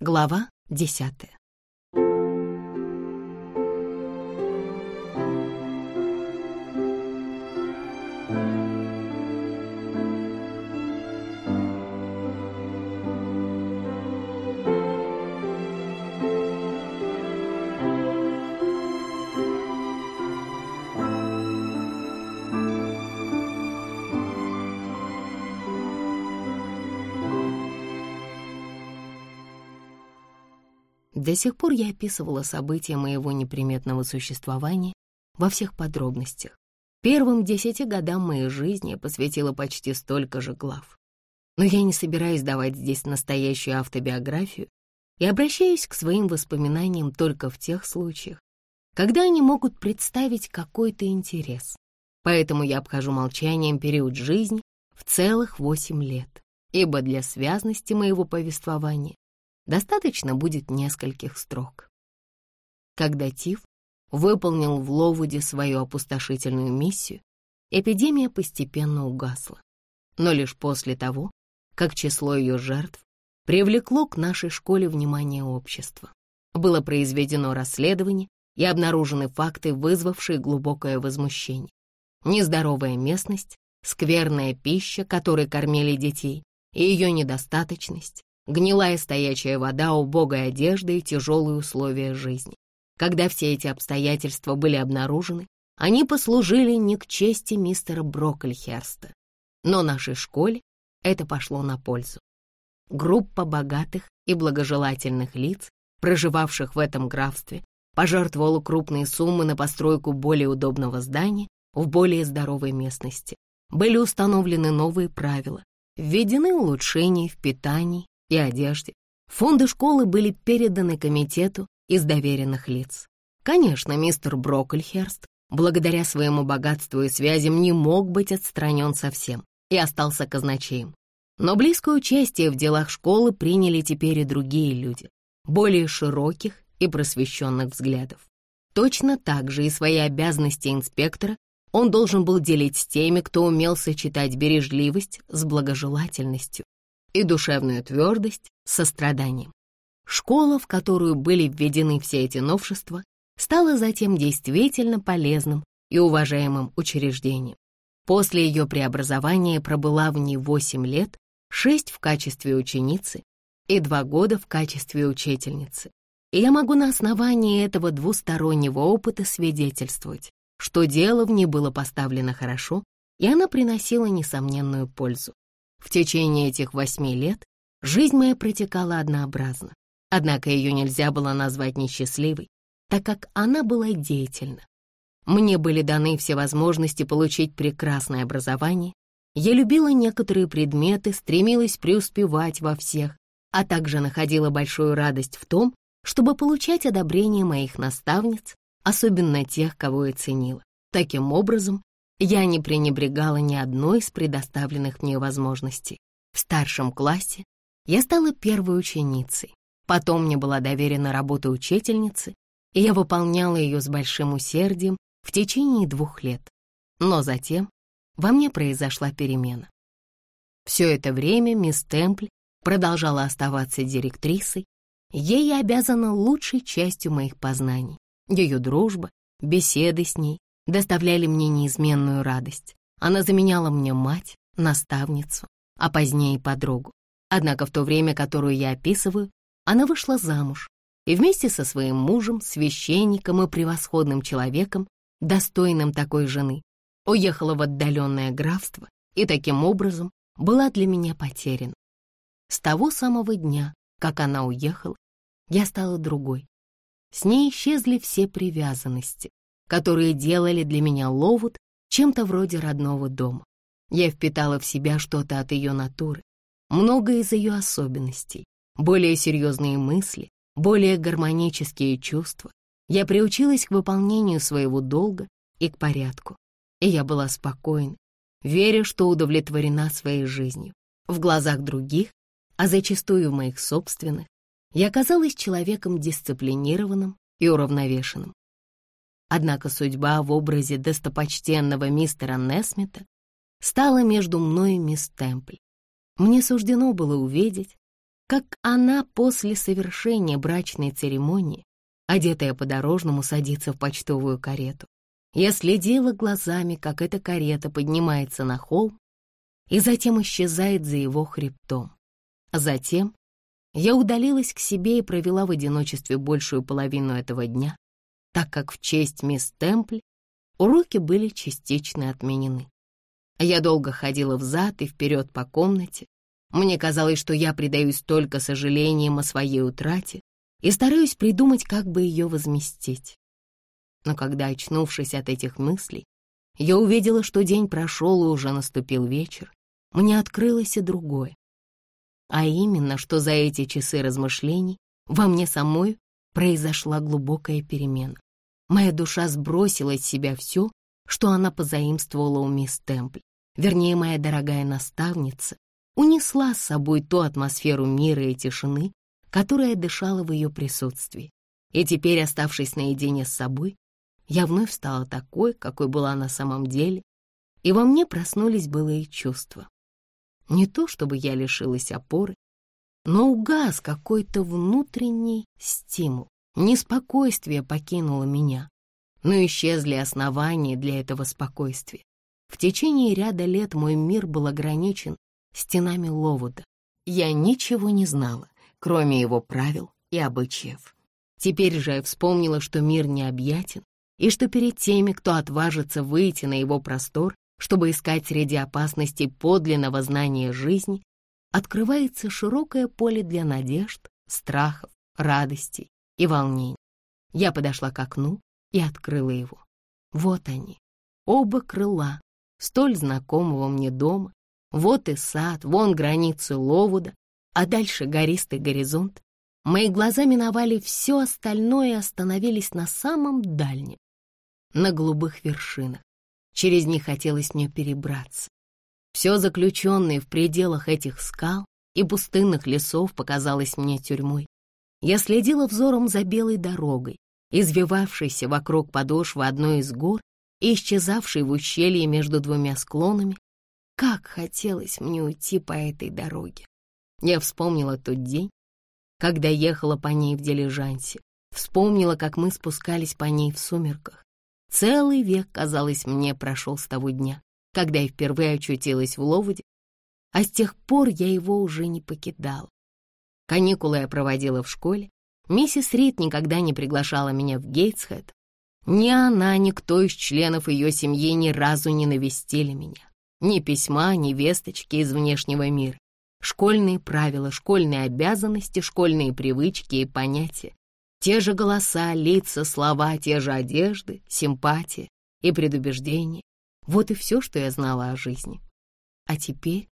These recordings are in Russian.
Глава десятая. До сих пор я описывала события моего неприметного существования во всех подробностях. Первым десяти годам моей жизни я посвятила почти столько же глав. Но я не собираюсь давать здесь настоящую автобиографию и обращаюсь к своим воспоминаниям только в тех случаях, когда они могут представить какой-то интерес. Поэтому я обхожу молчанием период жизни в целых восемь лет, ибо для связности моего повествования Достаточно будет нескольких строк. Когда Тиф выполнил в Ловуде свою опустошительную миссию, эпидемия постепенно угасла. Но лишь после того, как число ее жертв привлекло к нашей школе внимание общества. Было произведено расследование и обнаружены факты, вызвавшие глубокое возмущение. Нездоровая местность, скверная пища, которой кормили детей, и ее недостаточность, гнилая стоячая вода, убогая одежда и тяжелые условия жизни. Когда все эти обстоятельства были обнаружены, они послужили не к чести мистера Броккольхерста. Но нашей школе это пошло на пользу. Группа богатых и благожелательных лиц, проживавших в этом графстве, пожертвовала крупные суммы на постройку более удобного здания в более здоровой местности. Были установлены новые правила, введены улучшения в питании и одежде. Фонды школы были переданы комитету из доверенных лиц. Конечно, мистер Броккольхерст, благодаря своему богатству и связям, не мог быть отстранен совсем и остался казначеем. Но близкое участие в делах школы приняли теперь и другие люди, более широких и просвещенных взглядов. Точно так же и свои обязанности инспектора он должен был делить с теми, кто умел сочетать бережливость с благожелательностью и душевную твердость состраданием. Школа, в которую были введены все эти новшества, стала затем действительно полезным и уважаемым учреждением. После ее преобразования пробыла в ней 8 лет, 6 в качестве ученицы и 2 года в качестве учительницы. И я могу на основании этого двустороннего опыта свидетельствовать, что дело в ней было поставлено хорошо, и она приносила несомненную пользу. В течение этих восьми лет жизнь моя протекала однообразно, однако ее нельзя было назвать несчастливой, так как она была деятельна. Мне были даны все возможности получить прекрасное образование, я любила некоторые предметы, стремилась преуспевать во всех, а также находила большую радость в том, чтобы получать одобрение моих наставниц, особенно тех, кого я ценила. Таким образом, я не пренебрегала ни одной из предоставленных мне возможностей. В старшем классе я стала первой ученицей. Потом мне была доверена работа учительницы, и я выполняла ее с большим усердием в течение двух лет. Но затем во мне произошла перемена. Все это время мисс Темпль продолжала оставаться директрисой, ей я обязана лучшей частью моих познаний. Ее дружба, беседы с ней, доставляли мне неизменную радость. Она заменяла мне мать, наставницу, а позднее подругу. Однако в то время, которое я описываю, она вышла замуж и вместе со своим мужем, священником и превосходным человеком, достойным такой жены, уехала в отдаленное графство и таким образом была для меня потеряна. С того самого дня, как она уехала, я стала другой. С ней исчезли все привязанности, которые делали для меня Ловут чем-то вроде родного дома. Я впитала в себя что-то от ее натуры, многое из ее особенностей, более серьезные мысли, более гармонические чувства. Я приучилась к выполнению своего долга и к порядку, и я была спокойна, веря, что удовлетворена своей жизнью. В глазах других, а зачастую в моих собственных, я казалась человеком дисциплинированным и уравновешенным. Однако судьба в образе достопочтенного мистера Несмита стала между мной и мисс Темпль. Мне суждено было увидеть, как она после совершения брачной церемонии, одетая по-дорожному, садится в почтовую карету. Я следила глазами, как эта карета поднимается на холм и затем исчезает за его хребтом. Затем я удалилась к себе и провела в одиночестве большую половину этого дня, так как в честь мисс Темпль уроки были частично отменены. Я долго ходила взад и вперед по комнате. Мне казалось, что я предаюсь только сожалениям о своей утрате и стараюсь придумать, как бы ее возместить. Но когда, очнувшись от этих мыслей, я увидела, что день прошел и уже наступил вечер, мне открылось и другое. А именно, что за эти часы размышлений во мне самой произошла глубокая перемена. Моя душа сбросила с себя все, что она позаимствовала у мисс Темпль. Вернее, моя дорогая наставница унесла с собой ту атмосферу мира и тишины, которая дышала в ее присутствии. И теперь, оставшись наедине с собой, я вновь стала такой, какой была на самом деле, и во мне проснулись былые чувства. Не то чтобы я лишилась опоры, но угас какой-то внутренний стимул. Неспокойствие покинуло меня, но исчезли основания для этого спокойствия. В течение ряда лет мой мир был ограничен стенами Ловуда. Я ничего не знала, кроме его правил и обычаев. Теперь же я вспомнила, что мир необъятен, и что перед теми, кто отважится выйти на его простор, чтобы искать среди опасностей подлинного знания жизни, открывается широкое поле для надежд, страхов, радостей и волнений. Я подошла к окну и открыла его. Вот они, оба крыла, столь знакомого мне дома. Вот и сад, вон границы Ловуда, а дальше гористый горизонт. Мои глаза миновали все остальное и остановились на самом дальнем, на голубых вершинах. Через них хотелось мне перебраться. Все заключенное в пределах этих скал и пустынных лесов показалось мне тюрьмой. Я следила взором за белой дорогой, извивавшейся вокруг подошвы одной из гор и исчезавшей в ущелье между двумя склонами. Как хотелось мне уйти по этой дороге. Я вспомнила тот день, когда ехала по ней в дилижансе, вспомнила, как мы спускались по ней в сумерках, Целый век, казалось мне, прошел с того дня, когда я впервые очутилась в Ловуде, а с тех пор я его уже не покидала. Каникулы я проводила в школе. Миссис Рид никогда не приглашала меня в Гейтсхед. Ни она, ни кто из членов ее семьи ни разу не навестили меня. Ни письма, ни весточки из внешнего мира. Школьные правила, школьные обязанности, школьные привычки и понятия. Те же голоса, лица, слова, те же одежды, симпатия и предубеждения. Вот и все, что я знала о жизни. А теперь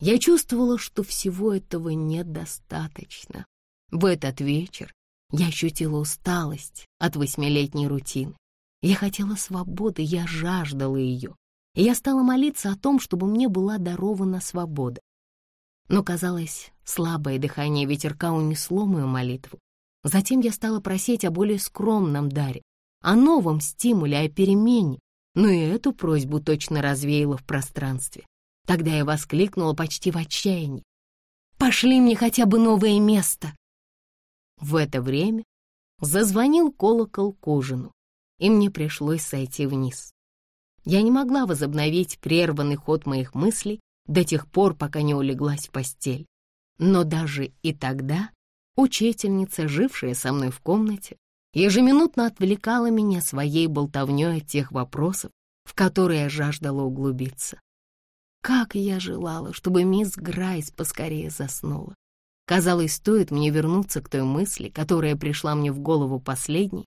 я чувствовала, что всего этого недостаточно. В этот вечер я ощутила усталость от восьмилетней рутины. Я хотела свободы, я жаждала ее. И я стала молиться о том, чтобы мне была дарована свобода. Но, казалось, слабое дыхание ветерка унесло мою молитву. Затем я стала просить о более скромном даре, о новом стимуле, о перемене, но и эту просьбу точно развеяла в пространстве. Тогда я воскликнула почти в отчаянии. «Пошли мне хотя бы новое место!» В это время зазвонил колокол к ужину, и мне пришлось сойти вниз. Я не могла возобновить прерванный ход моих мыслей до тех пор, пока не улеглась в постель. Но даже и тогда Учительница, жившая со мной в комнате, ежеминутно отвлекала меня своей болтовнёй от тех вопросов, в которые я жаждала углубиться. Как я желала, чтобы мисс Грайс поскорее заснула. Казалось, стоит мне вернуться к той мысли, которая пришла мне в голову последней,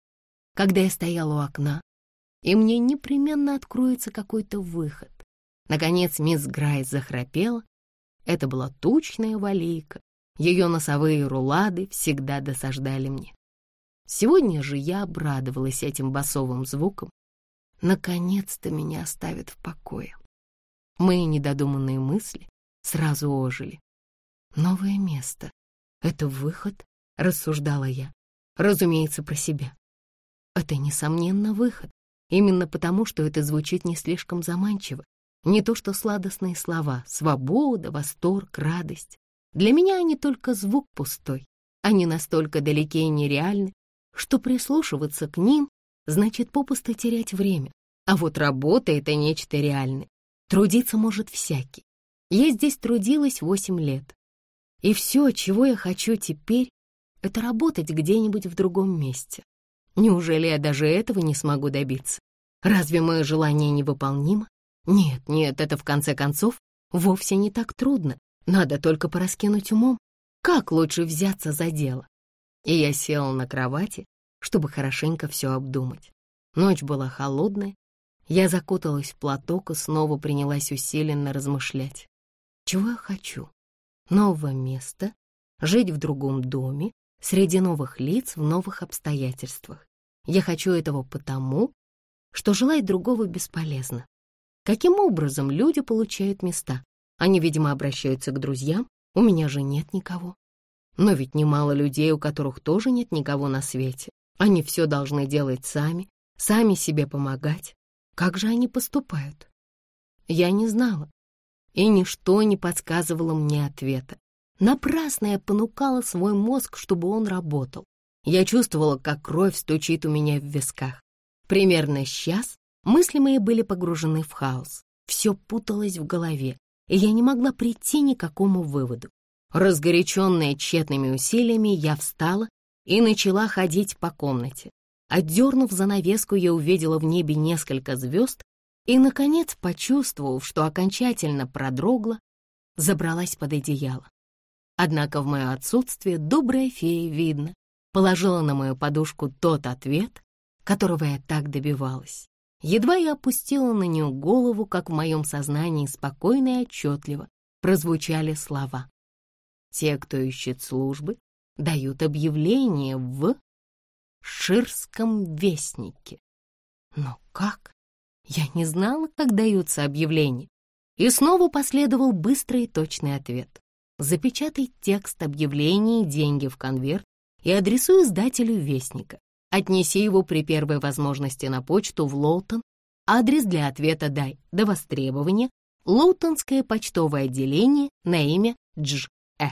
когда я стояла у окна, и мне непременно откроется какой-то выход. Наконец мисс Грайс захрапела. Это была тучная валейка, ее носовые рулады всегда досаждали мне. Сегодня же я обрадовалась этим басовым звуком. Наконец-то меня оставят в покое. Мои недодуманные мысли сразу ожили. Новое место — это выход, рассуждала я. Разумеется, про себя. Это, несомненно, выход. Именно потому, что это звучит не слишком заманчиво. Не то что сладостные слова — свобода, восторг, радость. Для меня они только звук пустой. Они настолько далеки и нереальны, что прислушиваться к ним значит попусто терять время. А вот работа — это нечто реальное. Трудиться может всякий. Я здесь трудилась восемь лет. И все, чего я хочу теперь, это работать где-нибудь в другом месте. Неужели я даже этого не смогу добиться? Разве мое желание невыполнимо? Нет, нет, это в конце концов вовсе не так трудно. Надо только пораскинуть умом, как лучше взяться за дело. И я села на кровати, чтобы хорошенько все обдумать. Ночь была холодная, я закуталась в платок и снова принялась усиленно размышлять. Чего я хочу? Новое место, жить в другом доме, среди новых лиц, в новых обстоятельствах. Я хочу этого потому, что желать другого бесполезно. Каким образом люди получают места? Они, видимо, обращаются к друзьям. У меня же нет никого. Но ведь немало людей, у которых тоже нет никого на свете. Они все должны делать сами, сами себе помогать. Как же они поступают? Я не знала, и ничто не подсказывало мне ответа. Напрасно я понукала свой мозг, чтобы он работал. Я чувствовала, как кровь стучит у меня в висках. Примерно сейчас мысли мои были погружены в хаос. Все путалось в голове, и я не могла прийти ни к какому выводу. Разгоряченная тщетными усилиями, я встала и начала ходить по комнате. Отдернув занавеску, я увидела в небе несколько звезд и, наконец, почувствовав, что окончательно продрогла, забралась под одеяло. Однако в мое отсутствие добрая фея, видно, положила на мою подушку тот ответ, которого я так добивалась. Едва я опустила на нее голову, как в моем сознании спокойно и отчетливо прозвучали слова. Те, кто ищет службы, дают объявление в Ширском вестнике. Но как? Я не знала, как даются объявления. И снова последовал быстрый и точный ответ. Запечатай текст объявления деньги в конверт и адресуй издателю Вестника. Отнеси его при первой возможности на почту в Лоутон. Адрес для ответа дай до востребования. Лоутонское почтовое отделение на имя Дж. Э.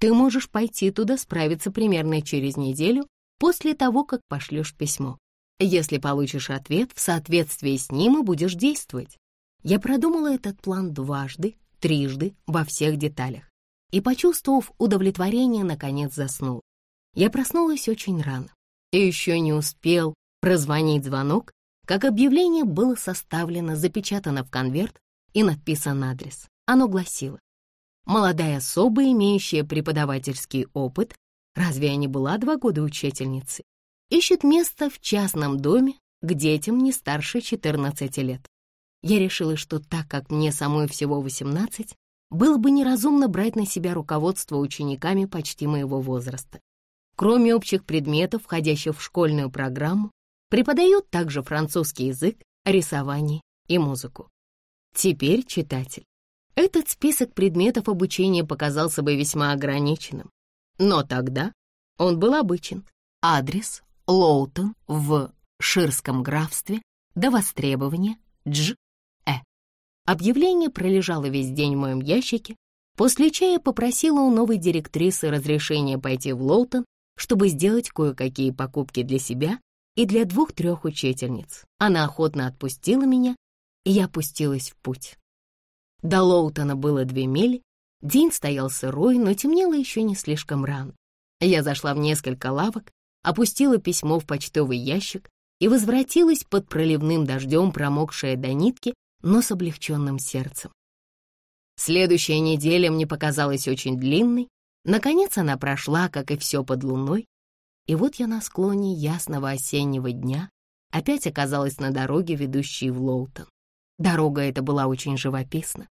Ты можешь пойти туда справиться примерно через неделю после того, как пошлешь письмо. Если получишь ответ, в соответствии с ним и будешь действовать. Я продумала этот план дважды, трижды, во всех деталях. И, почувствовав удовлетворение, наконец заснул. Я проснулась очень рано и еще не успел прозвонить звонок, как объявление было составлено, запечатано в конверт и написан адрес. Оно гласило «Молодая особа, имеющая преподавательский опыт, разве я не была два года учительницей, ищет место в частном доме к детям не старше 14 лет. Я решила, что так как мне самой всего 18, было бы неразумно брать на себя руководство учениками почти моего возраста. Кроме общих предметов, входящих в школьную программу, преподают также французский язык, рисование и музыку. Теперь, читатель, этот список предметов обучения показался бы весьма ограниченным. Но тогда он был обычен. Адрес Лоутон в Ширском графстве до востребования Дж. Э. Объявление пролежало весь день в моем ящике. После чая попросила у новой директрисы разрешения пойти в Лоутон чтобы сделать кое-какие покупки для себя и для двух-трех учительниц. Она охотно отпустила меня, и я опустилась в путь. До Лоутона было две мили, день стоял сырой, но темнело еще не слишком рано. Я зашла в несколько лавок, опустила письмо в почтовый ящик и возвратилась под проливным дождем, промокшая до нитки, но с облегченным сердцем. Следующая неделя мне показалась очень длинной, Наконец она прошла, как и все под луной, и вот я на склоне ясного осеннего дня опять оказалась на дороге, ведущей в Лоутон. Дорога эта была очень живописна.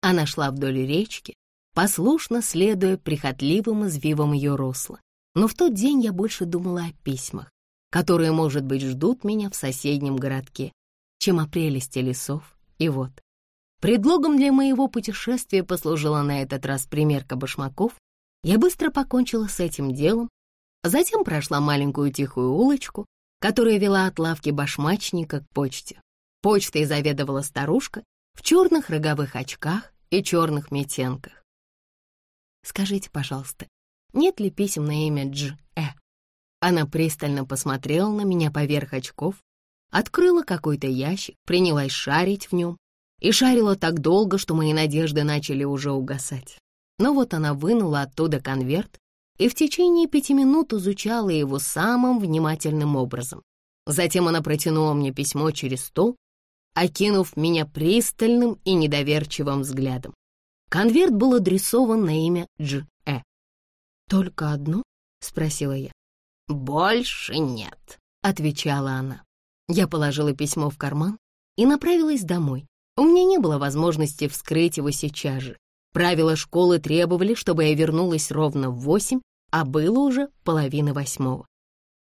Она шла вдоль речки, послушно следуя прихотливым извивам ее русла. Но в тот день я больше думала о письмах, которые, может быть, ждут меня в соседнем городке, чем о прелести лесов. И вот, предлогом для моего путешествия послужила на этот раз примерка башмаков, я быстро покончила с этим делом, затем прошла маленькую тихую улочку, которая вела от лавки башмачника к почте. Почтой заведовала старушка в черных роговых очках и черных метенках. Скажите, пожалуйста, нет ли писем на имя Дж. Э?» Она пристально посмотрела на меня поверх очков, открыла какой-то ящик, принялась шарить в нем и шарила так долго, что мои надежды начали уже угасать. Но вот она вынула оттуда конверт и в течение пяти минут изучала его самым внимательным образом. Затем она протянула мне письмо через стол, окинув меня пристальным и недоверчивым взглядом. Конверт был адресован на имя Дж. Э. «Только одно?» — спросила я. «Больше нет», — отвечала она. Я положила письмо в карман и направилась домой. У меня не было возможности вскрыть его сейчас же. Правила школы требовали, чтобы я вернулась ровно в восемь, а было уже половина восьмого.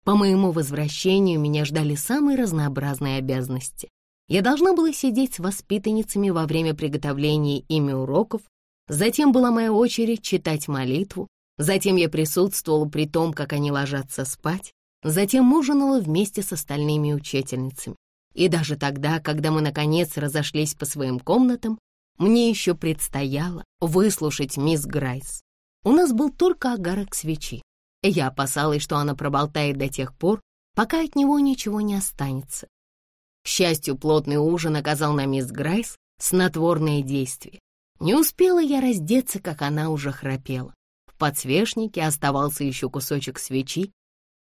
По моему возвращению меня ждали самые разнообразные обязанности. Я должна была сидеть с воспитанницами во время приготовления ими уроков, затем была моя очередь читать молитву, затем я присутствовала при том, как они ложатся спать, затем ужинала вместе с остальными учительницами. И даже тогда, когда мы, наконец, разошлись по своим комнатам, мне еще предстояло выслушать мисс Грайс. У нас был только огарок свечи. Я опасалась, что она проболтает до тех пор, пока от него ничего не останется. К счастью, плотный ужин оказал на мисс Грайс снотворное действие. Не успела я раздеться, как она уже храпела. В подсвечнике оставался еще кусочек свечи,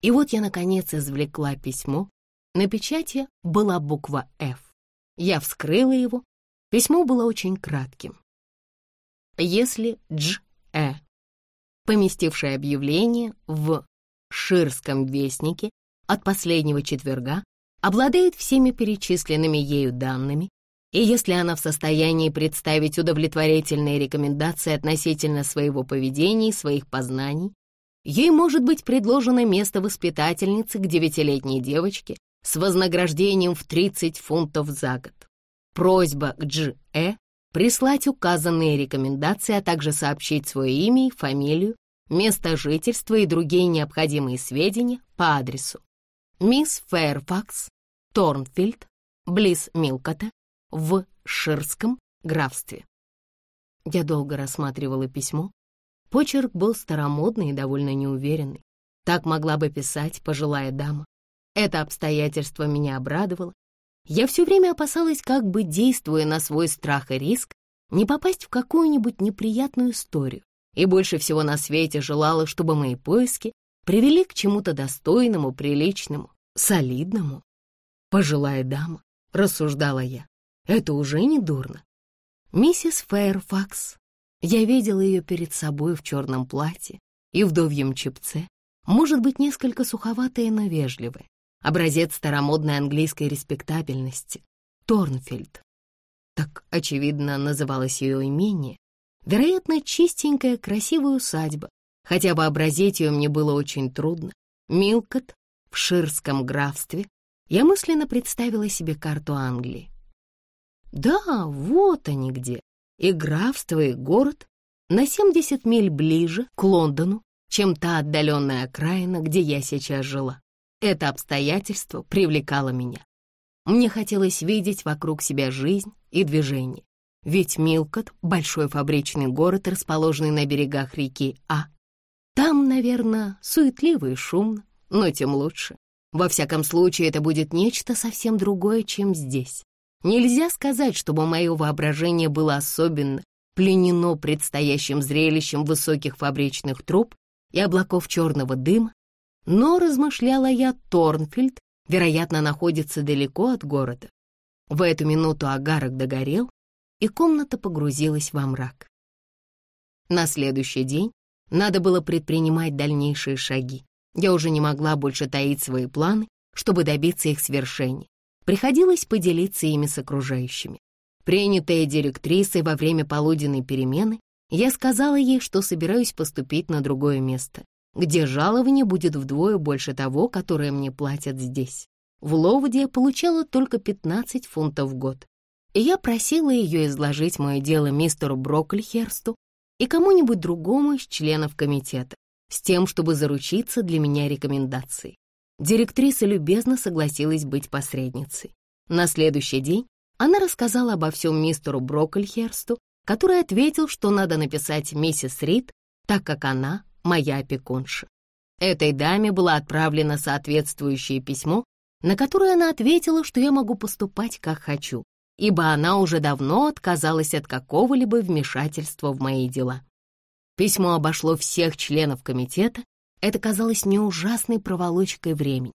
и вот я, наконец, извлекла письмо. На печати была буква «Ф». Я вскрыла его. Письмо было очень кратким. Если Дж. Э, поместивший объявление в Ширском вестнике от последнего четверга, обладает всеми перечисленными ею данными, и если она в состоянии представить удовлетворительные рекомендации относительно своего поведения и своих познаний, Ей может быть предложено место воспитательницы к девятилетней девочке с вознаграждением в 30 фунтов за год. Просьба к Дж. Э прислать указанные рекомендации, а также сообщить свое имя и фамилию, место жительства и другие необходимые сведения по адресу. Мисс Фэрфакс, Торнфилд, близ Милкота, в Ширском графстве. Я долго рассматривала письмо, Почерк был старомодный и довольно неуверенный. Так могла бы писать пожилая дама. Это обстоятельство меня обрадовало. Я все время опасалась, как бы, действуя на свой страх и риск, не попасть в какую-нибудь неприятную историю. И больше всего на свете желала, чтобы мои поиски привели к чему-то достойному, приличному, солидному. Пожилая дама, рассуждала я, это уже не дурно. Миссис Фэйрфакс я видела ее перед собой в черном платье и вдовьем чепце, может быть, несколько суховатая, но вежливая. Образец старомодной английской респектабельности. Торнфельд. Так, очевидно, называлось ее имение. Вероятно, чистенькая, красивая усадьба, хотя вообразить ее мне было очень трудно. Милкот в Ширском графстве. Я мысленно представила себе карту Англии. Да, вот они где и графство, и город на 70 миль ближе к Лондону, чем та отдаленная окраина, где я сейчас жила. Это обстоятельство привлекало меня. Мне хотелось видеть вокруг себя жизнь и движение. Ведь Милкот — большой фабричный город, расположенный на берегах реки А. Там, наверное, суетливо и шумно, но тем лучше. Во всяком случае, это будет нечто совсем другое, чем здесь. Нельзя сказать, чтобы мое воображение было особенно пленено предстоящим зрелищем высоких фабричных труб и облаков черного дыма, но, размышляла я, Торнфильд, вероятно, находится далеко от города. В эту минуту агарок догорел, и комната погрузилась во мрак. На следующий день надо было предпринимать дальнейшие шаги. Я уже не могла больше таить свои планы, чтобы добиться их свершения. Приходилось поделиться ими с окружающими. Принятая директрисой во время полуденной перемены, я сказала ей, что собираюсь поступить на другое место, где жалование будет вдвое больше того, которое мне платят здесь. В Ловуде я получала только 15 фунтов в год. И я просила ее изложить мое дело мистеру Брокльхерсту и кому-нибудь другому из членов комитета, с тем, чтобы заручиться для меня рекомендацией. Директриса любезно согласилась быть посредницей. На следующий день она рассказала обо всем мистеру Броккольхерсту, который ответил, что надо написать миссис Рид так как она моя опекунша. Этой даме было отправлено соответствующее письмо, на которое она ответила, что я могу поступать, как хочу, ибо она уже давно отказалась от какого-либо вмешательства в мои дела. Письмо обошло всех членов комитета, это казалось мне ужасной проволочкой времени.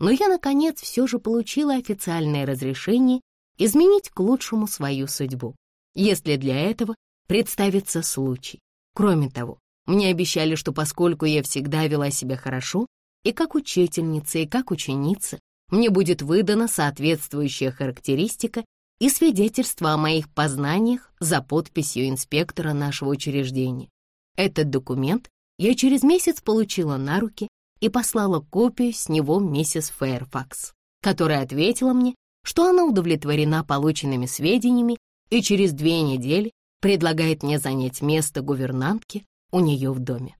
Но я, наконец, все же получила официальное разрешение изменить к лучшему свою судьбу, если для этого представится случай. Кроме того, мне обещали, что поскольку я всегда вела себя хорошо, и как учительница, и как ученица, мне будет выдана соответствующая характеристика и свидетельство о моих познаниях за подписью инспектора нашего учреждения. Этот документ я через месяц получила на руки и послала копию с него миссис Фэрфакс, которая ответила мне, что она удовлетворена полученными сведениями и через две недели предлагает мне занять место гувернантки у нее в доме.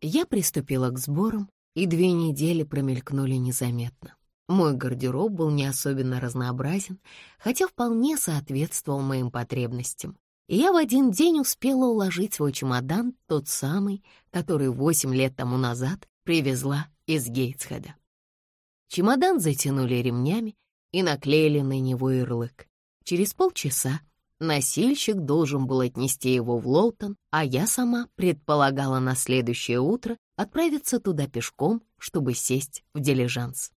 Я приступила к сборам, и две недели промелькнули незаметно. Мой гардероб был не особенно разнообразен, хотя вполне соответствовал моим потребностям. И я в один день успела уложить свой чемодан, тот самый, который восемь лет тому назад привезла из Гейтсхеда. Чемодан затянули ремнями и наклеили на него ярлык. Через полчаса носильщик должен был отнести его в Лоутон, а я сама предполагала на следующее утро отправиться туда пешком, чтобы сесть в дилижанс.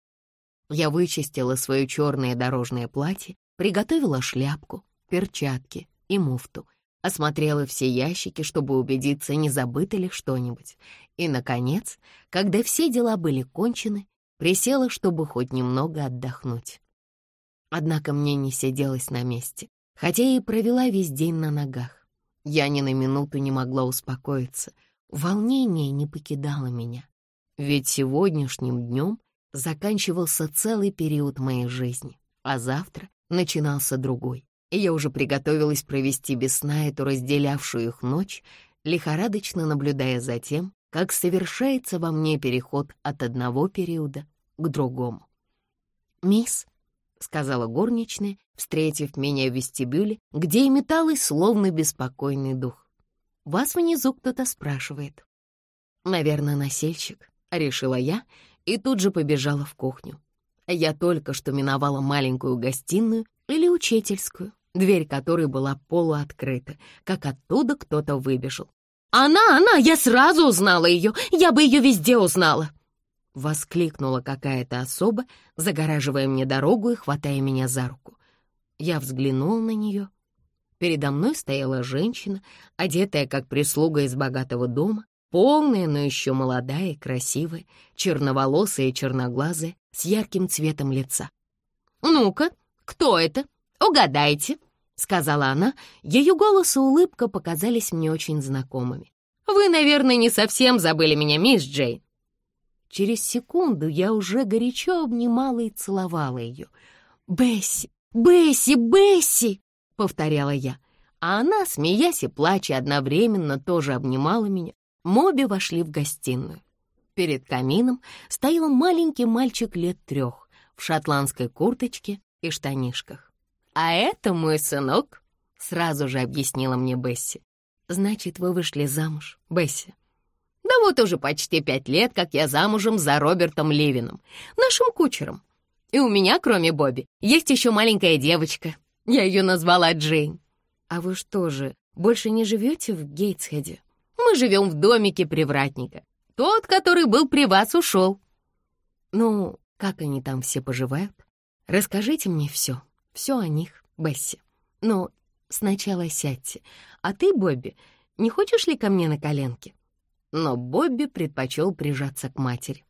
Я вычистила свое черное дорожное платье, приготовила шляпку, перчатки и муфту, осмотрела все ящики, чтобы убедиться, не забыто ли что-нибудь. И, наконец, когда все дела были кончены, присела, чтобы хоть немного отдохнуть. Однако мне не сиделось на месте, хотя и провела весь день на ногах. Я ни на минуту не могла успокоиться. Волнение не покидало меня. Ведь сегодняшним днем заканчивался целый период моей жизни, а завтра начинался другой. И я уже приготовилась провести без сна эту разделявшую их ночь, лихорадочно наблюдая за тем, как совершается во мне переход от одного периода к другому. «Мисс», — сказала горничная, встретив меня в вестибюле, где и металась словно беспокойный дух. «Вас внизу кто-то спрашивает». «Наверное, насельщик», — решила я и тут же побежала в кухню. Я только что миновала маленькую гостиную или учительскую, дверь которой была полуоткрыта, как оттуда кто-то выбежал. «Она, она! Я сразу узнала ее! Я бы ее везде узнала!» Воскликнула какая-то особа, загораживая мне дорогу и хватая меня за руку. Я взглянула на нее. Передо мной стояла женщина, одетая как прислуга из богатого дома, Полная, но еще молодая и красивая, черноволосая и черноглазая, с ярким цветом лица. «Ну-ка, кто это? Угадайте!» — сказала она. Ее голос и улыбка показались мне очень знакомыми. «Вы, наверное, не совсем забыли меня, мисс Джейн». Через секунду я уже горячо обнимала и целовала ее. «Бесси! Бесси! Бесси!» — повторяла я. А она, смеясь и плача одновременно, тоже обнимала меня, Моби вошли в гостиную. Перед камином стоял маленький мальчик лет трех в шотландской курточке и штанишках. «А это мой сынок», — сразу же объяснила мне Бесси. «Значит, вы вышли замуж, Бесси?» «Да вот уже почти пять лет, как я замужем за Робертом Левином, нашим кучером. И у меня, кроме Бобби, есть еще маленькая девочка. Я ее назвала Джейн». «А вы что же, больше не живете в Гейтсхеде?» Мы живем в домике привратника. Тот, который был при вас, ушел. Ну, как они там все поживают? Расскажите мне все, все о них, Бесси. Но сначала сядьте. А ты, Бобби, не хочешь ли ко мне на коленки? Но Бобби предпочел прижаться к матери.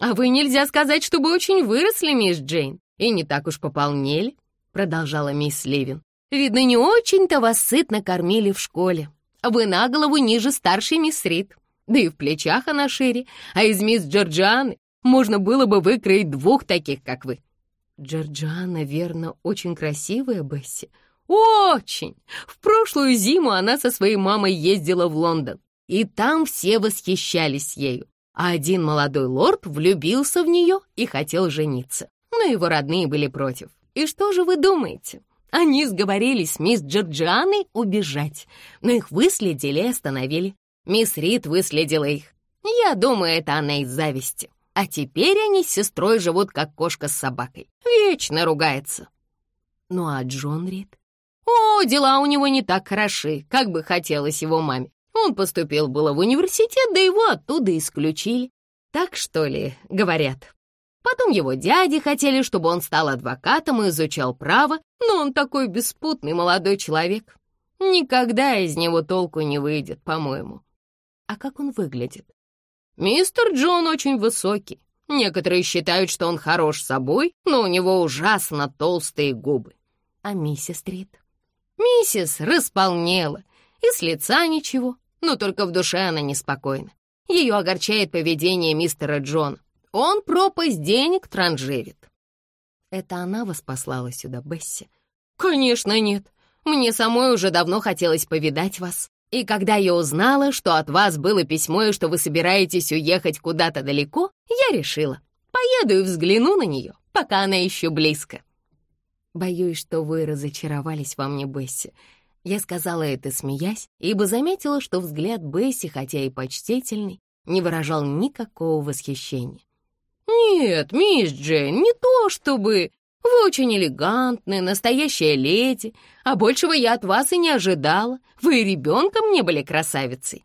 «А вы нельзя сказать, чтобы очень выросли, мисс Джейн, и не так уж пополнели», — продолжала мисс Левин. «Видно, не очень-то вас сытно кормили в школе. Вы на голову ниже старшей мисс Рид, да и в плечах она шире, а из мисс Джорджианы можно было бы выкроить двух таких, как вы». «Джорджиана, верно, очень красивая, Бесси?» «Очень! В прошлую зиму она со своей мамой ездила в Лондон, и там все восхищались ею, а один молодой лорд влюбился в нее и хотел жениться, но его родные были против. И что же вы думаете? Они сговорились с мисс Джорджианой убежать, но их выследили и остановили. Мисс Рид выследила их. Я думаю, это она из зависти. А теперь они с сестрой живут, как кошка с собакой. Вечно ругается. Ну а Джон Рид? О, дела у него не так хороши, как бы хотелось его маме. Он поступил было в университет, да его оттуда исключили. Так что ли, говорят. Потом его дяди хотели, чтобы он стал адвокатом и изучал право, но он такой беспутный молодой человек. Никогда из него толку не выйдет, по-моему. А как он выглядит? Мистер Джон очень высокий. Некоторые считают, что он хорош собой, но у него ужасно толстые губы. А миссис Рид? Миссис располнела, и с лица ничего, но только в душе она неспокойна. Ее огорчает поведение мистера Джона. Он пропасть денег транжирит. Это она вас послала сюда, Бесси? Конечно, нет. Мне самой уже давно хотелось повидать вас. И когда я узнала, что от вас было письмо и что вы собираетесь уехать куда-то далеко, я решила, поеду и взгляну на нее, пока она еще близко. Боюсь, что вы разочаровались во мне, Бесси. Я сказала это, смеясь, ибо заметила, что взгляд Бесси, хотя и почтительный, не выражал никакого восхищения. «Нет, мисс Джейн, не то чтобы. Вы очень элегантная, настоящая леди, а большего я от вас и не ожидала. Вы и ребенком не были красавицей».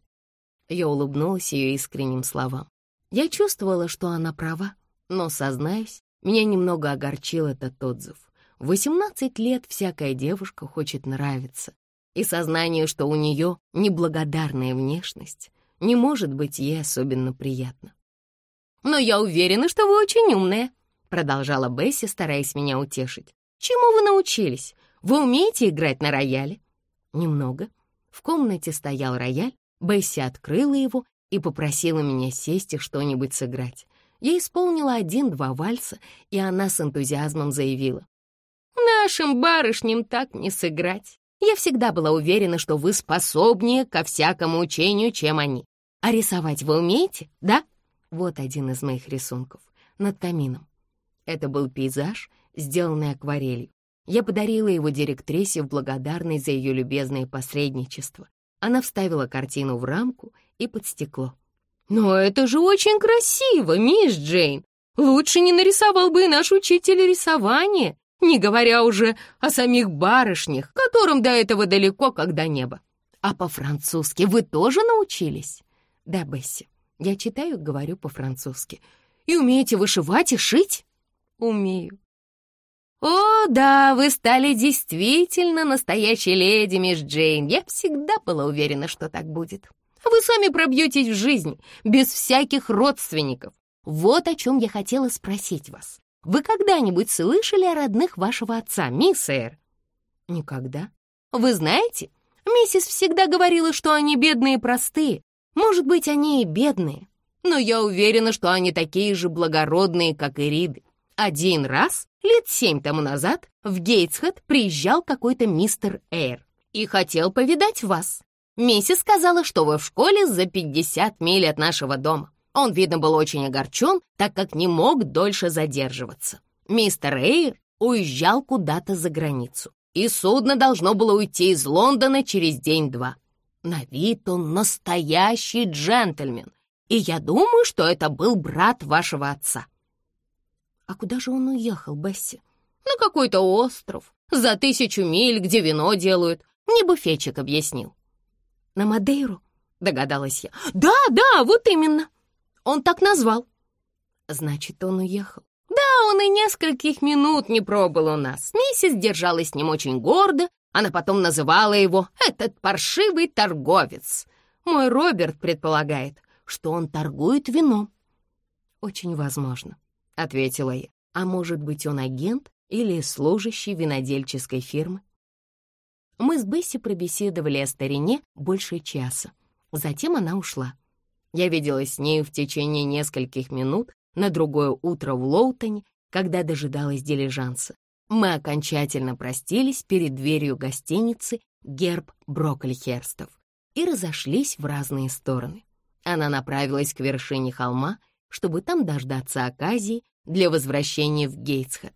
Я улыбнулась ее искренним словам. Я чувствовала, что она права, но, сознаюсь, меня немного огорчил этот отзыв. В 18 лет всякая девушка хочет нравиться, и сознание, что у нее неблагодарная внешность, не может быть ей особенно приятно. «Но я уверена, что вы очень умная», — продолжала Бесси, стараясь меня утешить. «Чему вы научились? Вы умеете играть на рояле?» «Немного». В комнате стоял рояль, Бесси открыла его и попросила меня сесть и что-нибудь сыграть. Я исполнила один-два вальса, и она с энтузиазмом заявила. «Нашим барышням так не сыграть. Я всегда была уверена, что вы способнее ко всякому учению, чем они. А рисовать вы умеете, да?» Вот один из моих рисунков. Над камином. Это был пейзаж, сделанный акварелью. Я подарила его директрисе в благодарность за ее любезное посредничество. Она вставила картину в рамку и под стекло. «Но это же очень красиво, мисс Джейн! Лучше не нарисовал бы и наш учитель рисования не говоря уже о самих барышнях, которым до этого далеко, как до неба. А по-французски вы тоже научились? Да, Бесси, я читаю говорю по-французски. И умеете вышивать и шить? Умею. О, да, вы стали действительно настоящей леди, мисс Джейн. Я всегда была уверена, что так будет. Вы сами пробьетесь в жизнь, без всяких родственников. Вот о чем я хотела спросить вас. Вы когда-нибудь слышали о родных вашего отца, мисс Эр? Никогда. Вы знаете, миссис всегда говорила, что они бедные и простые. Может быть, они и бедные, но я уверена, что они такие же благородные, как и Риды. Один раз, лет семь тому назад, в Гейтсхед приезжал какой-то мистер Эйр и хотел повидать вас. Миссис сказала, что вы в школе за 50 миль от нашего дома. Он, видно, был очень огорчен, так как не мог дольше задерживаться. Мистер Эйр уезжал куда-то за границу, и судно должно было уйти из Лондона через день-два. На вид он настоящий джентльмен, и я думаю, что это был брат вашего отца. А куда же он уехал, Бесси? На какой-то остров, за тысячу миль, где вино делают. Мне буфетчик объяснил. На Мадейру, догадалась я. Да, да, вот именно. Он так назвал. Значит, он уехал. Да, он и нескольких минут не пробыл у нас. Миссис держалась с ним очень гордо. Она потом называла его «этот паршивый торговец». Мой Роберт предполагает, что он торгует вином. «Очень возможно», — ответила я. «А может быть, он агент или служащий винодельческой фирмы?» Мы с Бесси пробеседовали о старине больше часа. Затем она ушла. Я виделась с нею в течение нескольких минут на другое утро в Лоутоне, когда дожидалась дилижанса. Мы окончательно простились перед дверью гостиницы «Герб Броккольхерстов» и разошлись в разные стороны. Она направилась к вершине холма, чтобы там дождаться оказии для возвращения в Гейтсхед.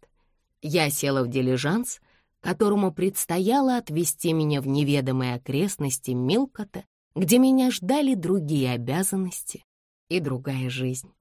Я села в дилижанс, которому предстояло отвезти меня в неведомые окрестности Милкота, где меня ждали другие обязанности и другая жизнь.